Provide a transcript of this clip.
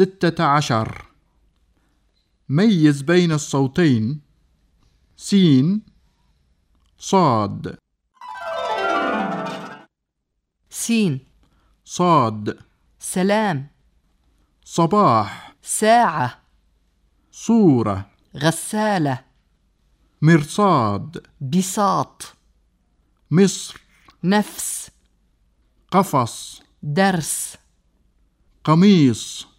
ستة عشر. ميز بين الصوتين. سين. صاد. سين. صاد. سلام. صباح. ساعة. صورة. غسالة. مرصاد. بساط. مصر. نفس. قفص. درس. قميص.